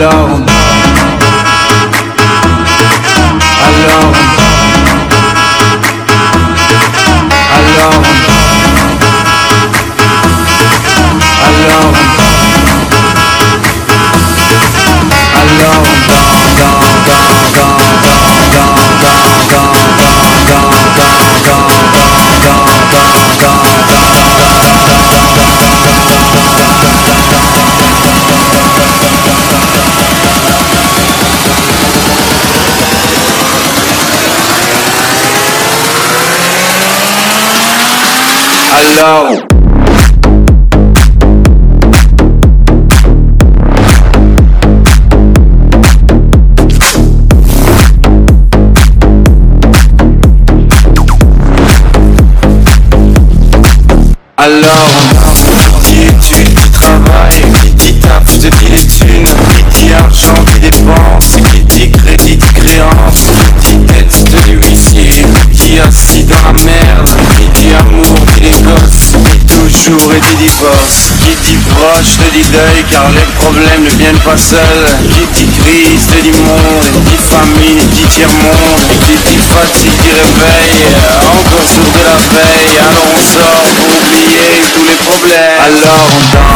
alone. alone. Hello. Toujours et dit divorce, qui dit proche, te dit deuil, car les problèmes ne viennent pas seuls, qui dit crise, te dit monde, qui dit famine, dit tiers-monde, qui dit fatigue, dit réveil, encore sourd de la veille, alors on sort pour oublier tous les problèmes. Alors on danse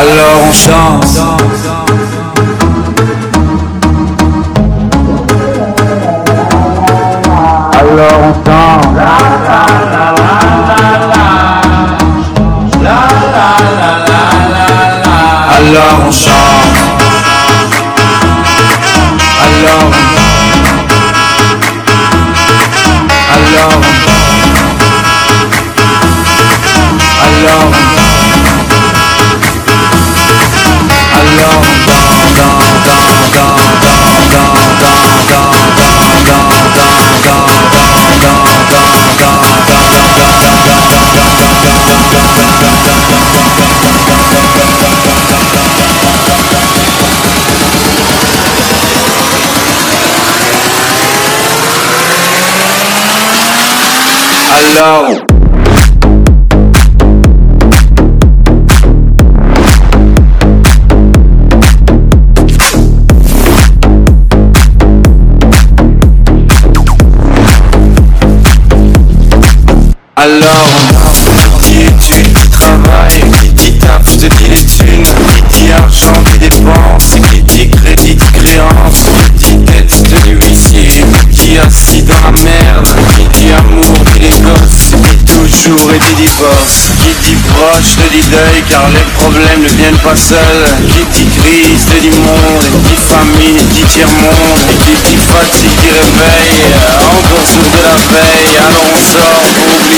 Alors on chante Hello. Alors midi études, travail, midi taf, je te dis les thunes Midi argent, midi dépenses, midi crédit, créance Midi tête de l'huissier, midi assis dans la merde Midi amour, midi gosses, midi toujours et des divorces Qui dit proche te dit deuil car les problèmes ne viennent pas seuls Qui dit crise te dit monde, dit famine, dit tiers-monde Qui dit fatigue qui réveille, encore de la veille Alors on sort pour oublier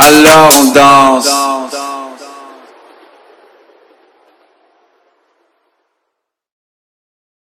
Alors on danse